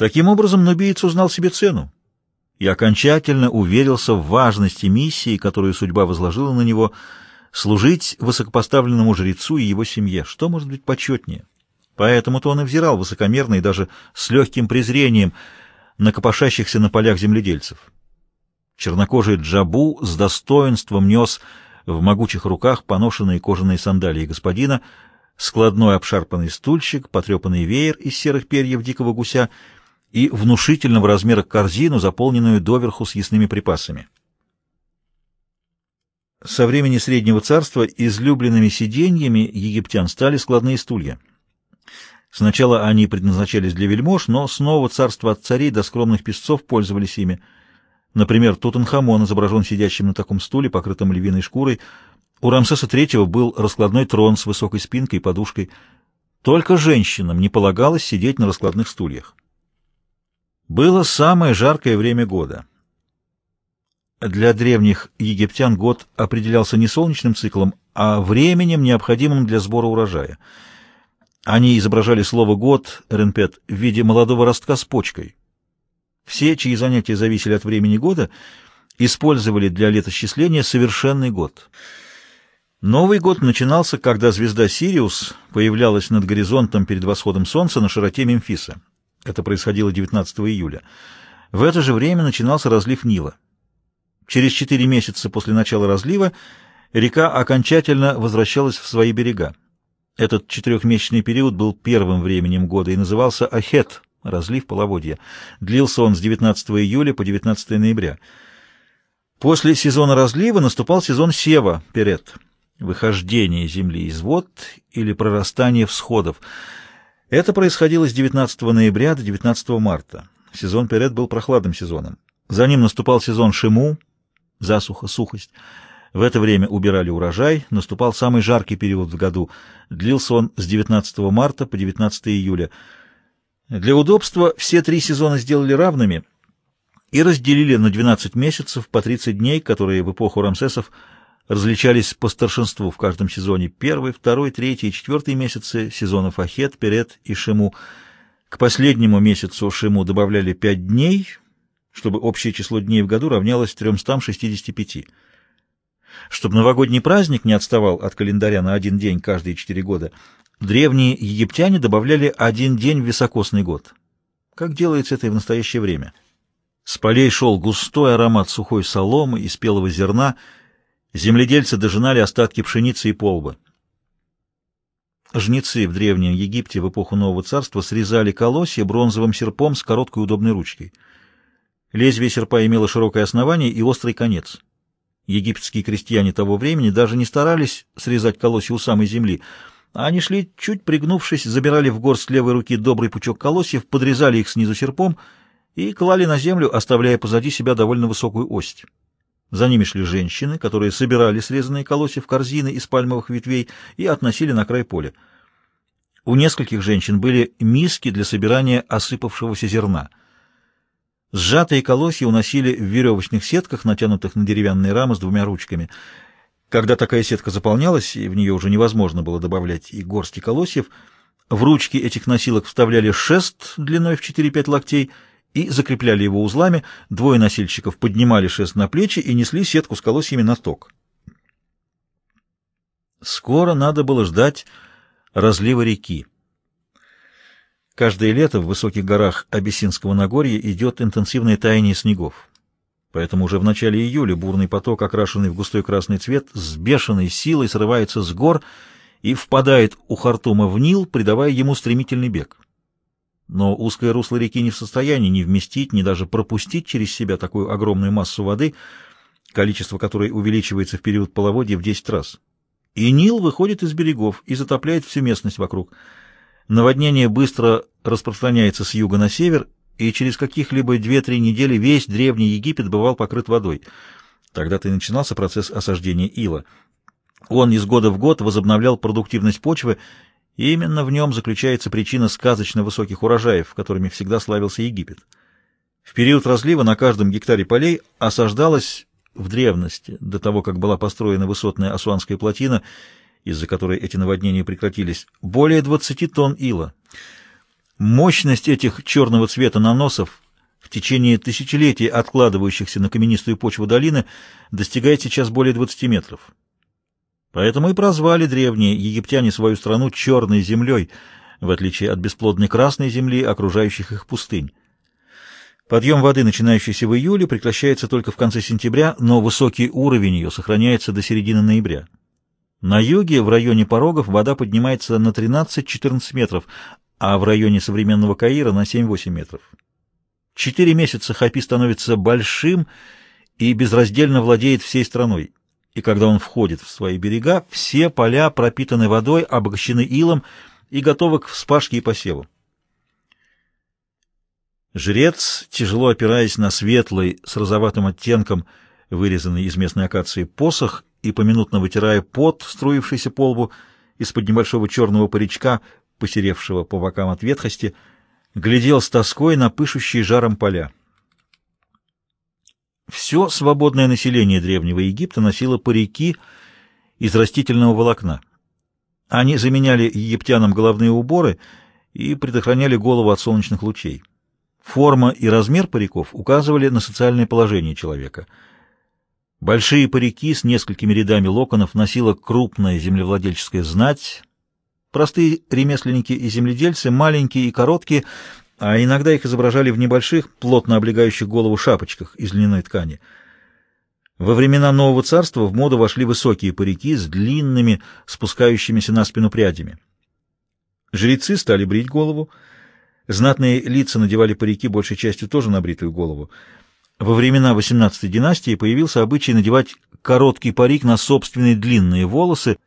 Таким образом, нубиец узнал себе цену и окончательно уверился в важности миссии, которую судьба возложила на него, служить высокопоставленному жрецу и его семье. Что может быть почетнее? Поэтому-то он и взирал высокомерно и даже с легким презрением на копошащихся на полях земледельцев. Чернокожий Джабу с достоинством нес в могучих руках поношенные кожаные сандалии господина, складной обшарпанный стульчик, потрепанный веер из серых перьев дикого гуся и внушительного размера корзину, заполненную доверху съестными припасами. Со времени Среднего Царства излюбленными сиденьями египтян стали складные стулья. Сначала они предназначались для вельмож, но снова царство от царей до скромных песцов пользовались ими. Например, Тутанхамон изображен сидящим на таком стуле, покрытом львиной шкурой. У Рамсеса III был раскладной трон с высокой спинкой и подушкой. Только женщинам не полагалось сидеть на раскладных стульях. Было самое жаркое время года. Для древних египтян год определялся не солнечным циклом, а временем, необходимым для сбора урожая — они изображали слово «год» Ренпет в виде молодого ростка с почкой. Все, чьи занятия зависели от времени года, использовали для летосчисления совершенный год. Новый год начинался, когда звезда Сириус появлялась над горизонтом перед восходом солнца на широте Мемфиса. Это происходило 19 июля. В это же время начинался разлив Нила. Через четыре месяца после начала разлива река окончательно возвращалась в свои берега. Этот четырехмесячный период был первым временем года и назывался Ахет, разлив половодья. Длился он с 19 июля по 19 ноября. После сезона разлива наступал сезон сева, перед, выхождение земли из вод или прорастание всходов. Это происходило с 19 ноября до 19 марта. Сезон перед был прохладным сезоном. За ним наступал сезон шиму, засуха, сухость. В это время убирали урожай, наступал самый жаркий период в году. Длился он с 19 марта по 19 июля. Для удобства все три сезона сделали равными и разделили на 12 месяцев по 30 дней, которые в эпоху Рамсесов различались по старшинству в каждом сезоне. Первый, второй, третий и четвертый месяцы сезонов Ахет, Перет и Шиму. К последнему месяцу Шиму добавляли 5 дней, чтобы общее число дней в году равнялось 365. Чтобы новогодний праздник не отставал от календаря на один день каждые четыре года, древние египтяне добавляли один день в високосный год. Как делается это и в настоящее время. С полей шел густой аромат сухой соломы и спелого зерна, земледельцы дожинали остатки пшеницы и полба. Жнецы в Древнем Египте в эпоху Нового Царства срезали колосья бронзовым серпом с короткой удобной ручкой. Лезвие серпа имело широкое основание и острый конец. Египетские крестьяне того времени даже не старались срезать колосья у самой земли, а они шли, чуть пригнувшись, забирали в горсть левой руки добрый пучок колосьев, подрезали их снизу серпом и клали на землю, оставляя позади себя довольно высокую ось. За ними шли женщины, которые собирали срезанные колосья в корзины из пальмовых ветвей и относили на край поля. У нескольких женщин были миски для собирания осыпавшегося зерна — Сжатые колосья уносили в веревочных сетках, натянутых на деревянные рамы с двумя ручками. Когда такая сетка заполнялась, и в нее уже невозможно было добавлять и горсти колосьев, в ручки этих носилок вставляли шест длиной в 4-5 локтей и закрепляли его узлами, двое носильщиков поднимали шест на плечи и несли сетку с колосьями на ток. Скоро надо было ждать разлива реки. Каждое лето в высоких горах Абиссинского Нагорья идет интенсивное таяние снегов. Поэтому уже в начале июля бурный поток, окрашенный в густой красный цвет, с бешеной силой срывается с гор и впадает у Хартума в Нил, придавая ему стремительный бег. Но узкое русло реки не в состоянии ни вместить, ни даже пропустить через себя такую огромную массу воды, количество которой увеличивается в период половодья в 10 раз. И Нил выходит из берегов и затопляет всю местность вокруг – Наводнение быстро распространяется с юга на север, и через каких-либо две-три недели весь древний Египет бывал покрыт водой. Тогда-то и начинался процесс осаждения ила. Он из года в год возобновлял продуктивность почвы, и именно в нем заключается причина сказочно высоких урожаев, которыми всегда славился Египет. В период разлива на каждом гектаре полей осаждалось в древности, до того, как была построена высотная Асуанская плотина, из-за которой эти наводнения прекратились, более 20 тонн ила. Мощность этих черного цвета наносов в течение тысячелетий откладывающихся на каменистую почву долины достигает сейчас более 20 метров. Поэтому и прозвали древние египтяне свою страну «черной землей», в отличие от бесплодной красной земли, окружающих их пустынь. Подъем воды, начинающийся в июле, прекращается только в конце сентября, но высокий уровень ее сохраняется до середины ноября. На юге, в районе порогов, вода поднимается на 13-14 метров, а в районе современного Каира на 7-8 метров. Четыре месяца Хапи становится большим и безраздельно владеет всей страной. И когда он входит в свои берега, все поля пропитаны водой, обогащены илом и готовы к вспашке и посеву. Жрец, тяжело опираясь на светлый, с розоватым оттенком, вырезанный из местной акации посох, и поминутно вытирая пот, струившийся по лбу, из-под небольшого черного паричка, посеревшего по бокам от ветхости, глядел с тоской на пышущие жаром поля. Все свободное население Древнего Египта носило парики из растительного волокна. Они заменяли египтянам головные уборы и предохраняли голову от солнечных лучей. Форма и размер париков указывали на социальное положение человека. Большие парики с несколькими рядами локонов носила крупная землевладельческая знать, Простые ремесленники и земледельцы, маленькие и короткие, а иногда их изображали в небольших, плотно облегающих голову шапочках из льняной ткани. Во времена Нового Царства в моду вошли высокие парики с длинными, спускающимися на спину прядями. Жрецы стали брить голову, знатные лица надевали парики большей частью тоже на бритую голову. Во времена XVIII династии появился обычай надевать короткий парик на собственные длинные волосы,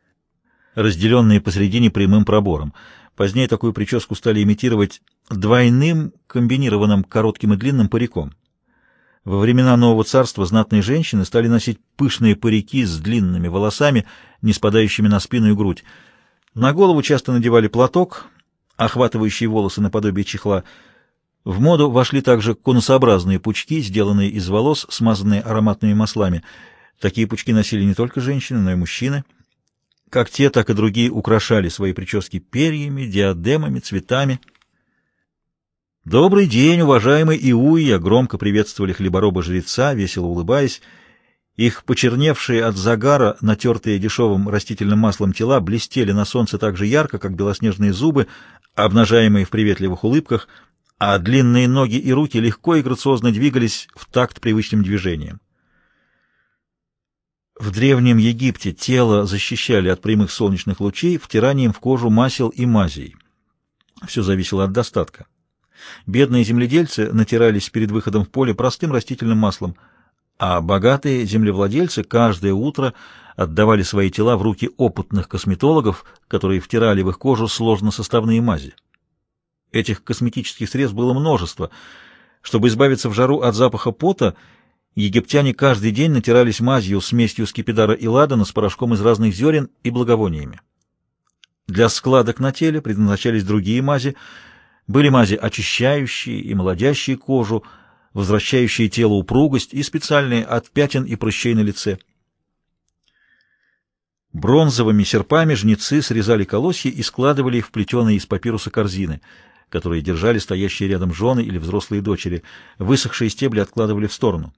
разделенные посередине прямым пробором. Позднее такую прическу стали имитировать двойным комбинированным коротким и длинным париком. Во времена Нового Царства знатные женщины стали носить пышные парики с длинными волосами, не спадающими на спину и грудь. На голову часто надевали платок, охватывающий волосы наподобие чехла. В моду вошли также конусообразные пучки, сделанные из волос, смазанные ароматными маслами. Такие пучки носили не только женщины, но и мужчины. Как те, так и другие украшали свои прически перьями, диадемами, цветами. «Добрый день, уважаемый Иуя!» — громко приветствовали хлебороба-жреца, весело улыбаясь. Их почерневшие от загара, натертые дешевым растительным маслом тела, блестели на солнце так же ярко, как белоснежные зубы, обнажаемые в приветливых улыбках, а длинные ноги и руки легко и грациозно двигались в такт привычным движениям. В Древнем Египте тело защищали от прямых солнечных лучей втиранием в кожу масел и мазей. Все зависело от достатка. Бедные земледельцы натирались перед выходом в поле простым растительным маслом, а богатые землевладельцы каждое утро отдавали свои тела в руки опытных косметологов, которые втирали в их кожу сложносоставные мази. Этих косметических средств было множество. Чтобы избавиться в жару от запаха пота, Египтяне каждый день натирались мазью, смесью скипидара и ладана с порошком из разных зерен и благовониями. Для складок на теле предназначались другие мази. Были мази очищающие и молодящие кожу, возвращающие телу упругость и специальные от пятен и прыщей на лице. Бронзовыми серпами жнецы срезали колосья и складывали их в плетеные из папируса корзины, которые держали стоящие рядом жены или взрослые дочери. Высохшие стебли откладывали в сторону.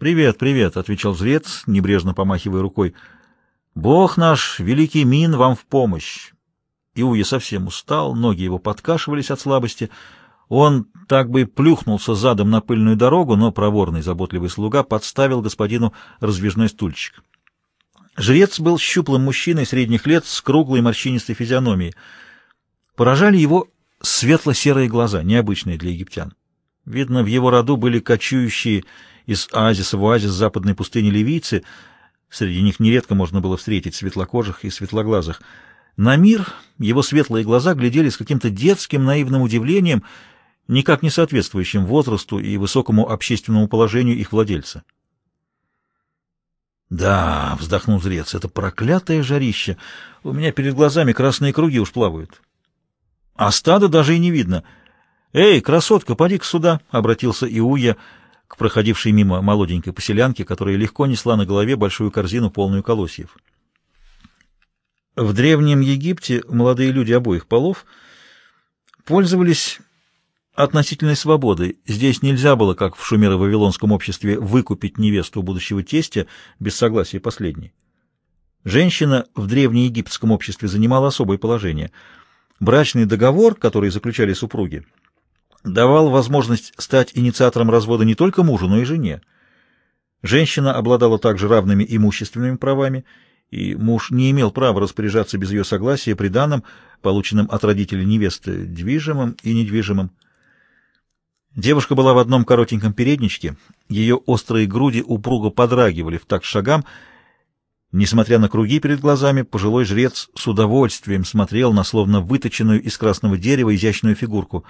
«Привет, привет», — отвечал жрец, небрежно помахивая рукой. «Бог наш, великий Мин, вам в помощь». Иуя совсем устал, ноги его подкашивались от слабости. Он так бы и плюхнулся задом на пыльную дорогу, но проворный заботливый слуга подставил господину раздвижной стульчик. Жрец был щуплым мужчиной средних лет с круглой морщинистой физиономией. Поражали его светло-серые глаза, необычные для египтян. Видно, в его роду были кочующие из оазиса в оазис западной пустыни ливийцы, среди них нередко можно было встретить светлокожих и светлоглазых. На мир его светлые глаза глядели с каким-то детским наивным удивлением, никак не соответствующим возрасту и высокому общественному положению их владельца. «Да», — вздохнул зрец, — «это проклятое жарище. У меня перед глазами красные круги уж плавают. А стада даже и не видно. Эй, красотка, поди-ка сюда», — обратился Иуя, — к проходившей мимо молоденькой поселянке, которая легко несла на голове большую корзину, полную колосьев. В Древнем Египте молодые люди обоих полов пользовались относительной свободы. Здесь нельзя было, как в шумеро-вавилонском обществе, выкупить невесту будущего тестя без согласия последней. Женщина в древнеегипетском обществе занимала особое положение. Брачный договор, который заключали супруги, давал возможность стать инициатором развода не только мужу, но и жене. Женщина обладала также равными имущественными правами, и муж не имел права распоряжаться без ее согласия приданым, полученным от родителей невесты, движимым и недвижимым. Девушка была в одном коротеньком передничке, ее острые груди упруго подрагивали в такт шагам. Несмотря на круги перед глазами, пожилой жрец с удовольствием смотрел на словно выточенную из красного дерева изящную фигурку.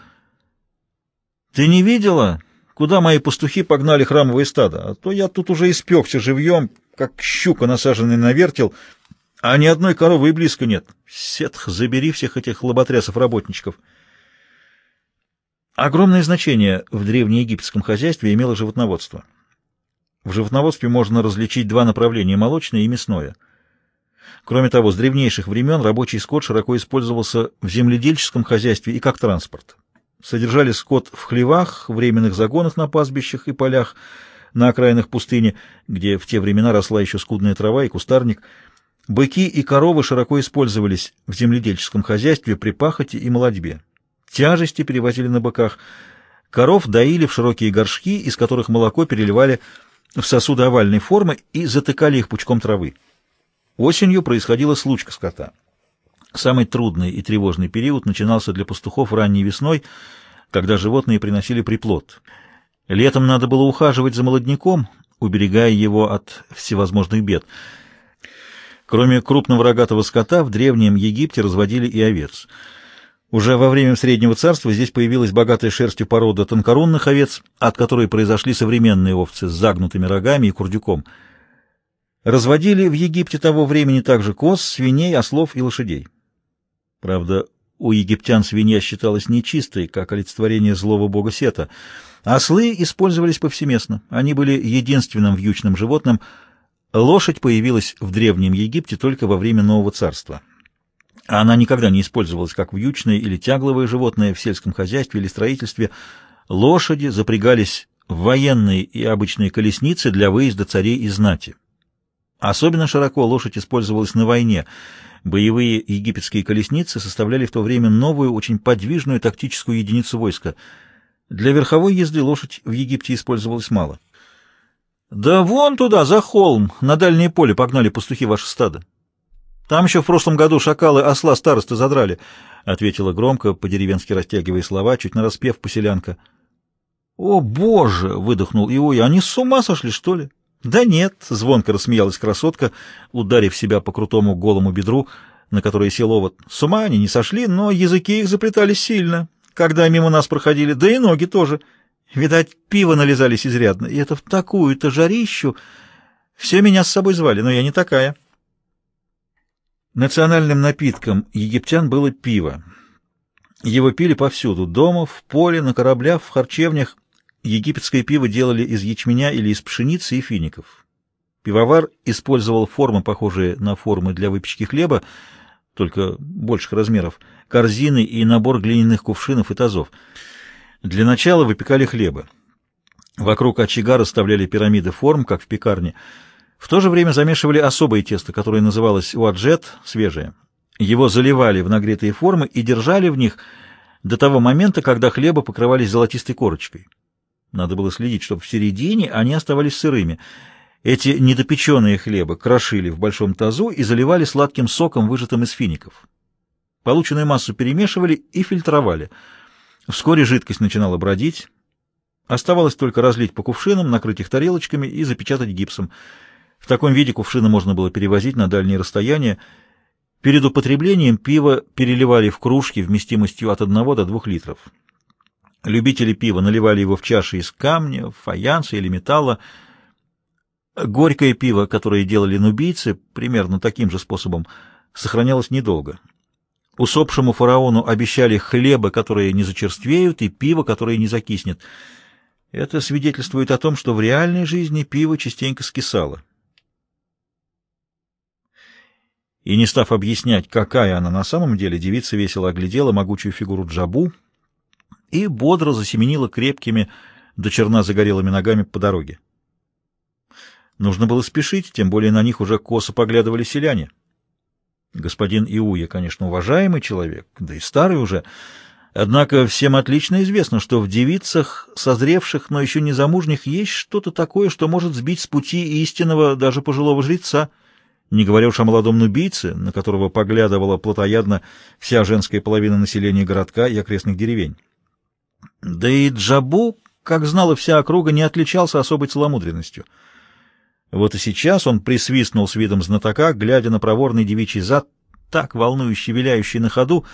«Ты не видела, куда мои пастухи погнали храмовые стада? А то я тут уже испекся живьем, как щука, насаженная на вертел, а ни одной коровы и близко нет. Сетх, забери всех этих лоботрясов-работничков». Огромное значение в древнеегипетском хозяйстве имело животноводство. В животноводстве можно различить два направления – молочное и мясное. Кроме того, с древнейших времен рабочий скот широко использовался в земледельческом хозяйстве и как транспорт. Содержали скот в хлевах, временных загонах на пастбищах и полях, на окраинах пустыни, где в те времена росла еще скудная трава и кустарник. Быки и коровы широко использовались в земледельческом хозяйстве при пахоте и молодьбе. Тяжести перевозили на быках. Коров доили в широкие горшки, из которых молоко переливали в сосуды овальной формы и затыкали их пучком травы. Осенью происходила случка скота. Самый трудный и тревожный период начинался для пастухов ранней весной, когда животные приносили приплод. Летом надо было ухаживать за молодняком, уберегая его от всевозможных бед. Кроме крупного рогатого скота, в Древнем Египте разводили и овец — уже во время Среднего Царства здесь появилась богатая шерстью порода тонкорунных овец, от которой произошли современные овцы с загнутыми рогами и курдюком. Разводили в Египте того времени также коз, свиней, ослов и лошадей. Правда, у египтян свинья считалась нечистой, как олицетворение злого бога Сета. Ослы использовались повсеместно. Они были единственным вьючным животным. Лошадь появилась в Древнем Египте только во время Нового Царства. Она никогда не использовалась как вьючное или тягловое животное в сельском хозяйстве или строительстве. Лошади запрягались в военные и обычные колесницы для выезда царей и знати. Особенно широко лошадь использовалась на войне. Боевые египетские колесницы составляли в то время новую, очень подвижную тактическую единицу войска. Для верховой езды лошадь в Египте использовалась мало. «Да вон туда, за холм, на дальнее поле погнали пастухи ваше стадо. Там еще в прошлом году шакалы осла старосты задрали, — ответила громко, по-деревенски растягивая слова, чуть нараспев поселянка. — О, боже! — выдохнул Иоя. — Они с ума сошли, что ли? — Да нет, — звонко рассмеялась красотка, ударив себя по крутому голому бедру, на которое сел овод. — С ума они не сошли, но языки их заплетали сильно, когда мимо нас проходили, да и ноги тоже. Видать, пиво нализались изрядно, и это в такую-то жарищу. Все меня с собой звали, но я не такая. — Национальным напитком египтян было пиво. Его пили повсюду — дома, в поле, на кораблях, в харчевнях. Египетское пиво делали из ячменя или из пшеницы и фиников. Пивовар использовал формы, похожие на формы для выпечки хлеба, только больших размеров, корзины и набор глиняных кувшинов и тазов. Для начала выпекали хлебы. Вокруг очага расставляли пирамиды форм, как в пекарне — в то же время замешивали особое тесто, которое называлось уаджет, свежее. Его заливали в нагретые формы и держали в них до того момента, когда хлеба покрывались золотистой корочкой. Надо было следить, чтобы в середине они оставались сырыми. Эти недопеченные хлебы крошили в большом тазу и заливали сладким соком, выжатым из фиников. Полученную массу перемешивали и фильтровали. Вскоре жидкость начинала бродить. Оставалось только разлить по кувшинам, накрыть их тарелочками и запечатать гипсом. В таком виде кувшины можно было перевозить на дальние расстояния. Перед употреблением пиво переливали в кружки вместимостью от 1 до 2 литров. Любители пива наливали его в чаши из камня, фаянса или металла. Горькое пиво, которое делали нубийцы, примерно таким же способом, сохранялось недолго. Усопшему фараону обещали хлеба, которые не зачерствеют, и пиво, которое не закиснет. Это свидетельствует о том, что в реальной жизни пиво частенько скисало. И не став объяснять, какая она на самом деле, девица весело оглядела могучую фигуру Джабу и бодро засеменила крепкими, до черна загорелыми ногами по дороге. Нужно было спешить, тем более на них уже косо поглядывали селяне. Господин Иуя, конечно, уважаемый человек, да и старый уже, однако всем отлично известно, что в девицах, созревших, но еще не замужних, есть что-то такое, что может сбить с пути истинного даже пожилого жреца, не говоря уж о молодом нубийце, на которого поглядывала плотоядно вся женская половина населения городка и окрестных деревень. Да и Джабу, как знала вся округа, не отличался особой целомудренностью — вот и сейчас он присвистнул с видом знатока, глядя на проворный девичий зад, так волнующий, виляющий на ходу.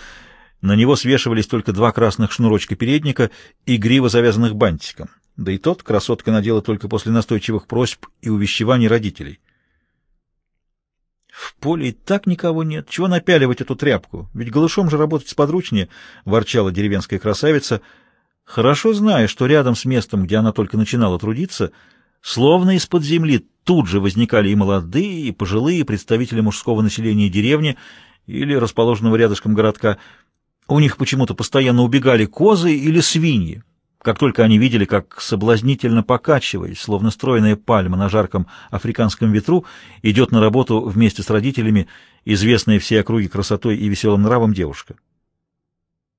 На него свешивались только два красных шнурочка передника и грива, завязанных бантиком. Да и тот красотка надела только после настойчивых просьб и увещеваний родителей. В поле и так никого нет. Чего напяливать эту тряпку? Ведь голышом же работать сподручнее, — ворчала деревенская красавица, хорошо зная, что рядом с местом, где она только начинала трудиться, словно из-под земли Тут же возникали и молодые, и пожилые представители мужского населения деревни или расположенного рядышком городка. У них почему-то постоянно убегали козы или свиньи, как только они видели, как соблазнительно покачиваясь, словно стройная пальма на жарком африканском ветру, идет на работу вместе с родителями, известная всей округе красотой и веселым нравом девушка.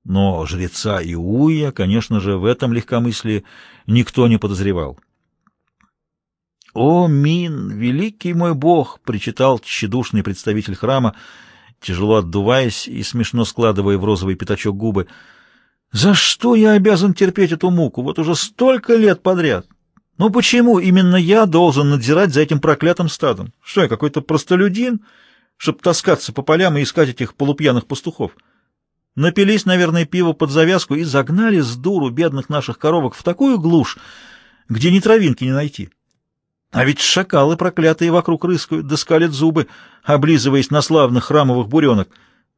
Но жреца Иуя, конечно же, в этом легкомыслии никто не подозревал. «О, Мин, великий мой бог!» — причитал тщедушный представитель храма, тяжело отдуваясь и смешно складывая в розовый пятачок губы. «За что я обязан терпеть эту муку? Вот уже столько лет подряд! Ну почему именно я должен надзирать за этим проклятым стадом? Что я, какой-то простолюдин, чтоб таскаться по полям и искать этих полупьяных пастухов?» Напились, наверное, пиво под завязку и загнали с дуру бедных наших коровок в такую глушь, где ни травинки не найти. А ведь шакалы проклятые вокруг рыскают, да зубы, облизываясь на славных храмовых буренок.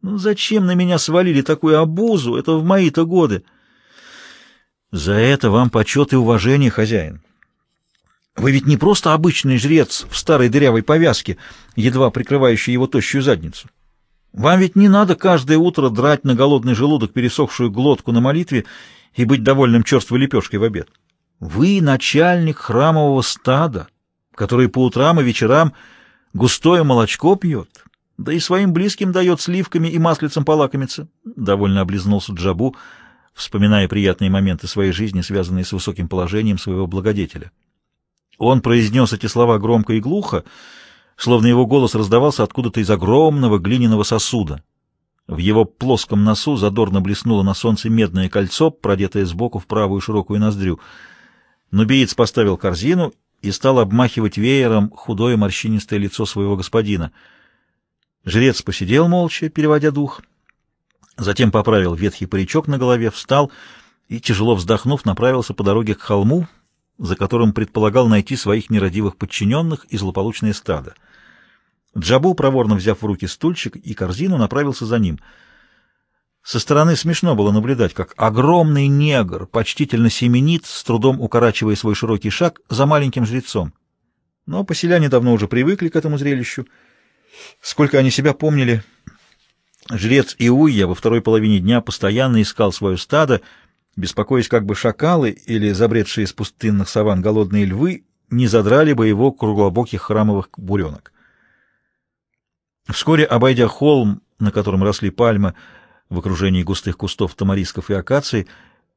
Ну зачем на меня свалили такую обузу? Это в мои-то годы. За это вам почет и уважение, хозяин. Вы ведь не просто обычный жрец в старой дырявой повязке, едва прикрывающей его тощую задницу. Вам ведь не надо каждое утро драть на голодный желудок пересохшую глотку на молитве и быть довольным черствой лепешкой в обед. Вы начальник храмового стада который по утрам и вечерам густое молочко пьет, да и своим близким дает сливками и маслицем полакомиться. Довольно облизнулся Джабу, вспоминая приятные моменты своей жизни, связанные с высоким положением своего благодетеля. Он произнес эти слова громко и глухо, словно его голос раздавался откуда-то из огромного глиняного сосуда. В его плоском носу задорно блеснуло на солнце медное кольцо, продетое сбоку в правую широкую ноздрю. Нубиец поставил корзину и стал обмахивать веером худое морщинистое лицо своего господина. Жрец посидел молча, переводя дух, затем поправил ветхий паричок на голове, встал и, тяжело вздохнув, направился по дороге к холму, за которым предполагал найти своих нерадивых подчиненных и злополучное стадо. Джабу, проворно взяв в руки стульчик и корзину, направился за ним — со стороны смешно было наблюдать, как огромный негр почтительно семенит, с трудом укорачивая свой широкий шаг за маленьким жрецом. Но поселяне давно уже привыкли к этому зрелищу. Сколько они себя помнили, жрец Иуя во второй половине дня постоянно искал свое стадо, беспокоясь, как бы шакалы или забредшие из пустынных саван голодные львы не задрали бы его круглобоких храмовых буренок. Вскоре, обойдя холм, на котором росли пальмы, в окружении густых кустов тамарисков и акаций,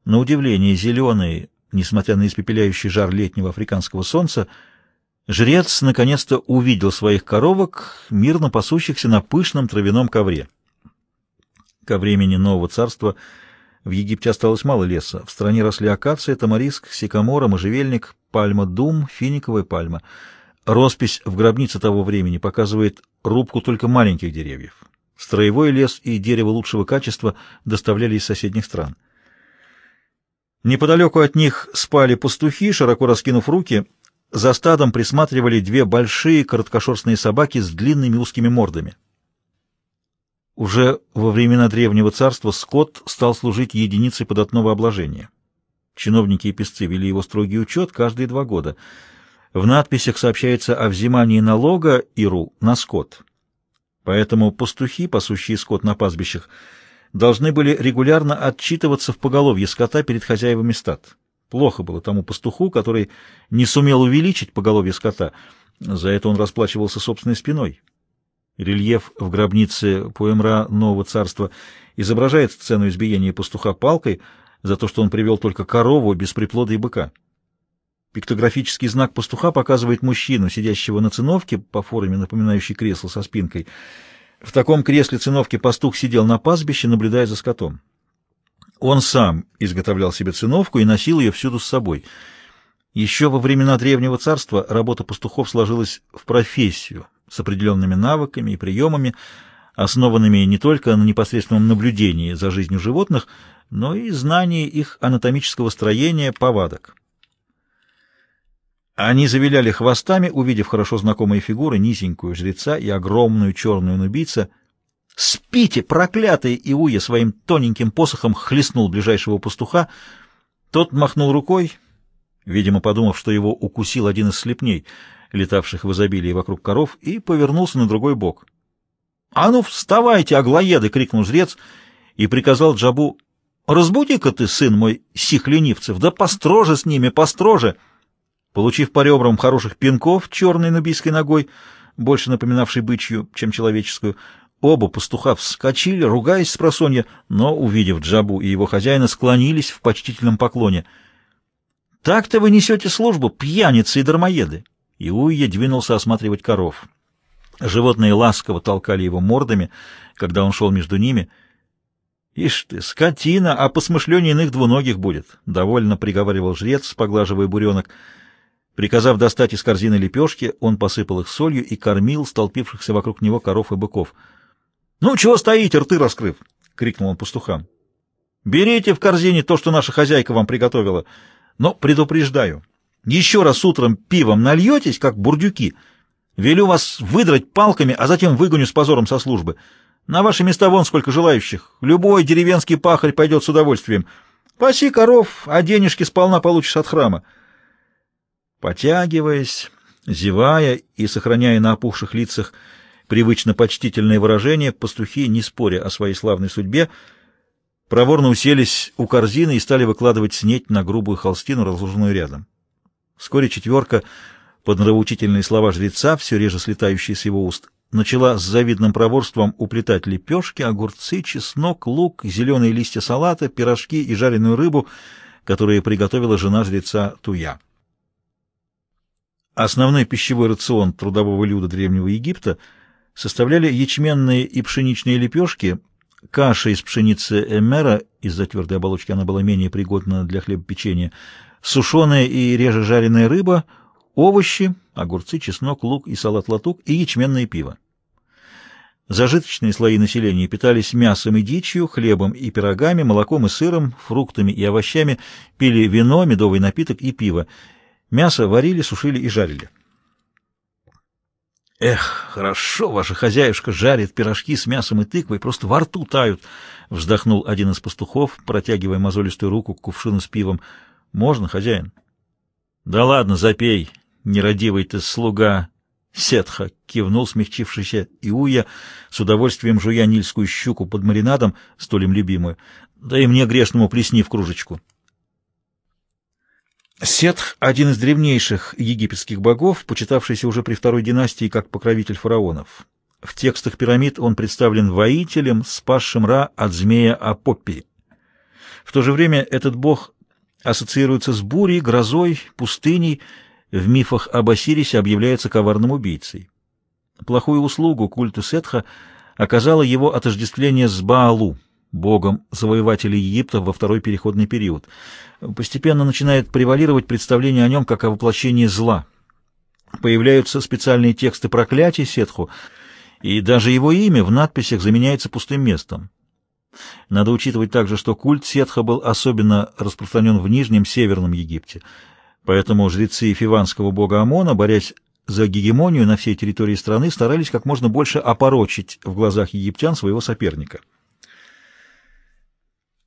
на удивление зеленые, несмотря на испепеляющий жар летнего африканского солнца, жрец наконец-то увидел своих коровок, мирно пасущихся на пышном травяном ковре. Ко времени нового царства в Египте осталось мало леса. В стране росли акация, тамариск, сикамора, можжевельник, пальма дум, финиковая пальма. Роспись в гробнице того времени показывает рубку только маленьких деревьев. Строевой лес и дерево лучшего качества доставляли из соседних стран. Неподалеку от них спали пастухи, широко раскинув руки. За стадом присматривали две большие короткошерстные собаки с длинными узкими мордами. Уже во времена Древнего Царства скот стал служить единицей податного обложения. Чиновники и песцы вели его строгий учет каждые два года. В надписях сообщается о взимании налога Иру на скот. Поэтому пастухи, пасущие скот на пастбищах, должны были регулярно отчитываться в поголовье скота перед хозяевами стад. Плохо было тому пастуху, который не сумел увеличить поголовье скота. За это он расплачивался собственной спиной. Рельеф в гробнице Пуэмра Нового Царства изображает сцену избиения пастуха палкой за то, что он привел только корову без приплода и быка. Пиктографический знак пастуха показывает мужчину, сидящего на циновке, по форме напоминающей кресло со спинкой. В таком кресле циновки пастух сидел на пастбище, наблюдая за скотом. Он сам изготовлял себе циновку и носил ее всюду с собой. Еще во времена Древнего Царства работа пастухов сложилась в профессию с определенными навыками и приемами, основанными не только на непосредственном наблюдении за жизнью животных, но и знании их анатомического строения, повадок. Они завиляли хвостами, увидев хорошо знакомые фигуры, низенькую жреца и огромную черную нубийца — «Спите, проклятый!» Иуя своим тоненьким посохом хлестнул ближайшего пастуха. Тот махнул рукой, видимо, подумав, что его укусил один из слепней, летавших в изобилии вокруг коров, и повернулся на другой бок. «А ну, вставайте, аглоеды!» — крикнул жрец и приказал Джабу «Разбуди-ка ты, сын мой, сих ленивцев, да построже с ними, построже!» Получив по ребрам хороших пинков черной нубийской ногой, больше напоминавшей бычью, чем человеческую, Оба пастуха вскочили, ругаясь с просонья, но, увидев Джабу и его хозяина, склонились в почтительном поклоне. «Так-то вы несете службу, пьяницы и дармоеды!» И Уйя двинулся осматривать коров. Животные ласково толкали его мордами, когда он шел между ними. «Ишь ты, скотина, а посмышленнее иных двуногих будет!» — довольно приговаривал жрец, поглаживая буренок. Приказав достать из корзины лепешки, он посыпал их солью и кормил столпившихся вокруг него коров и быков — «Ну, чего стоите, рты раскрыв?» — крикнул он пастухам. «Берите в корзине то, что наша хозяйка вам приготовила. Но предупреждаю, еще раз утром пивом нальетесь, как бурдюки. Велю вас выдрать палками, а затем выгоню с позором со службы. На ваши места вон сколько желающих. Любой деревенский пахарь пойдет с удовольствием. Паси коров, а денежки сполна получишь от храма». Потягиваясь, зевая и сохраняя на опухших лицах привычно почтительное выражение, пастухи, не споря о своей славной судьбе, проворно уселись у корзины и стали выкладывать снеть на грубую холстину, разложенную рядом. Вскоре четверка, под нравоучительные слова жреца, все реже слетающие с его уст, начала с завидным проворством уплетать лепешки, огурцы, чеснок, лук, зеленые листья салата, пирожки и жареную рыбу, которые приготовила жена жреца Туя. Основной пищевой рацион трудового люда Древнего Египта — составляли ячменные и пшеничные лепешки, каша из пшеницы эмера, из-за твердой оболочки она была менее пригодна для хлебопечения, сушеная и реже жареная рыба, овощи, огурцы, чеснок, лук и салат-латук и ячменное пиво. Зажиточные слои населения питались мясом и дичью, хлебом и пирогами, молоком и сыром, фруктами и овощами, пили вино, медовый напиток и пиво. Мясо варили, сушили и жарили. «Эх, хорошо ваша хозяюшка жарит пирожки с мясом и тыквой, просто во рту тают!» — вздохнул один из пастухов, протягивая мозолистую руку к кувшину с пивом. «Можно, хозяин?» «Да ладно, запей, нерадивый ты слуга!» Сетха кивнул смягчившийся Иуя, с удовольствием жуя нильскую щуку под маринадом, столь им любимую. «Да и мне грешному плесни в кружечку!» Сетх — один из древнейших египетских богов, почитавшийся уже при второй династии как покровитель фараонов. В текстах пирамид он представлен воителем, спасшим Ра от змея Апоппи. В то же время этот бог ассоциируется с бурей, грозой, пустыней, в мифах об Осирисе объявляется коварным убийцей. Плохую услугу культу Сетха оказало его отождествление с Баалу, богом завоевателей Египта во второй переходный период. Постепенно начинает превалировать представление о нем как о воплощении зла. Появляются специальные тексты проклятий Сетху, и даже его имя в надписях заменяется пустым местом. Надо учитывать также, что культ Сетха был особенно распространен в Нижнем Северном Египте, поэтому жрецы фиванского бога Амона, борясь за гегемонию на всей территории страны, старались как можно больше опорочить в глазах египтян своего соперника.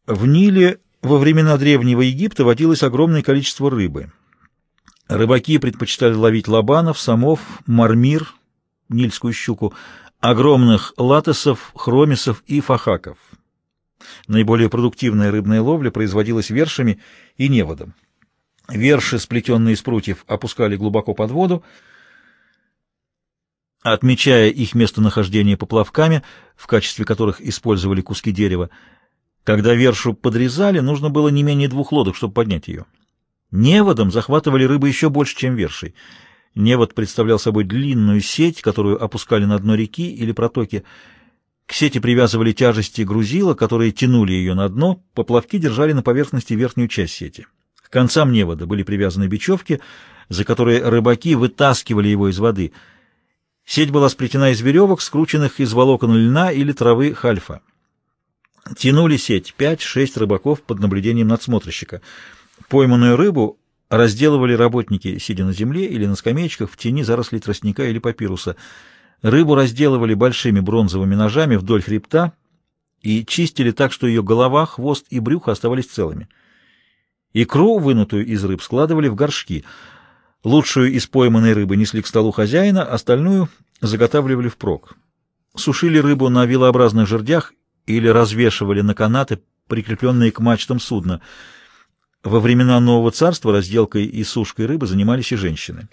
В Ниле во времена Древнего Египта водилось огромное количество рыбы. Рыбаки предпочитали ловить лобанов, самов, мармир, нильскую щуку, огромных латосов, хромисов и фахаков. Наиболее продуктивная рыбная ловля производилась вершами и неводом. Верши, сплетенные из прутьев, опускали глубоко под воду, отмечая их местонахождение поплавками, в качестве которых использовали куски дерева. Когда вершу подрезали, нужно было не менее двух лодок, чтобы поднять ее. Неводом захватывали рыбы еще больше, чем вершей. Невод представлял собой длинную сеть, которую опускали на дно реки или протоки. К сети привязывали тяжести грузила, которые тянули ее на дно, поплавки держали на поверхности верхнюю часть сети. К концам невода были привязаны бечевки, за которые рыбаки вытаскивали его из воды — Сеть была сплетена из веревок, скрученных из волокон льна или травы хальфа. Тянули сеть пять-шесть рыбаков под наблюдением надсмотрщика. Пойманную рыбу разделывали работники, сидя на земле или на скамеечках в тени зарослей тростника или папируса. Рыбу разделывали большими бронзовыми ножами вдоль хребта и чистили так, что ее голова, хвост и брюхо оставались целыми. Икру, вынутую из рыб, складывали в горшки — Лучшую из пойманной рыбы несли к столу хозяина, остальную заготавливали впрок. Сушили рыбу на вилообразных жердях или развешивали на канаты, прикрепленные к мачтам судна. Во времена Нового Царства разделкой и сушкой рыбы занимались и женщины.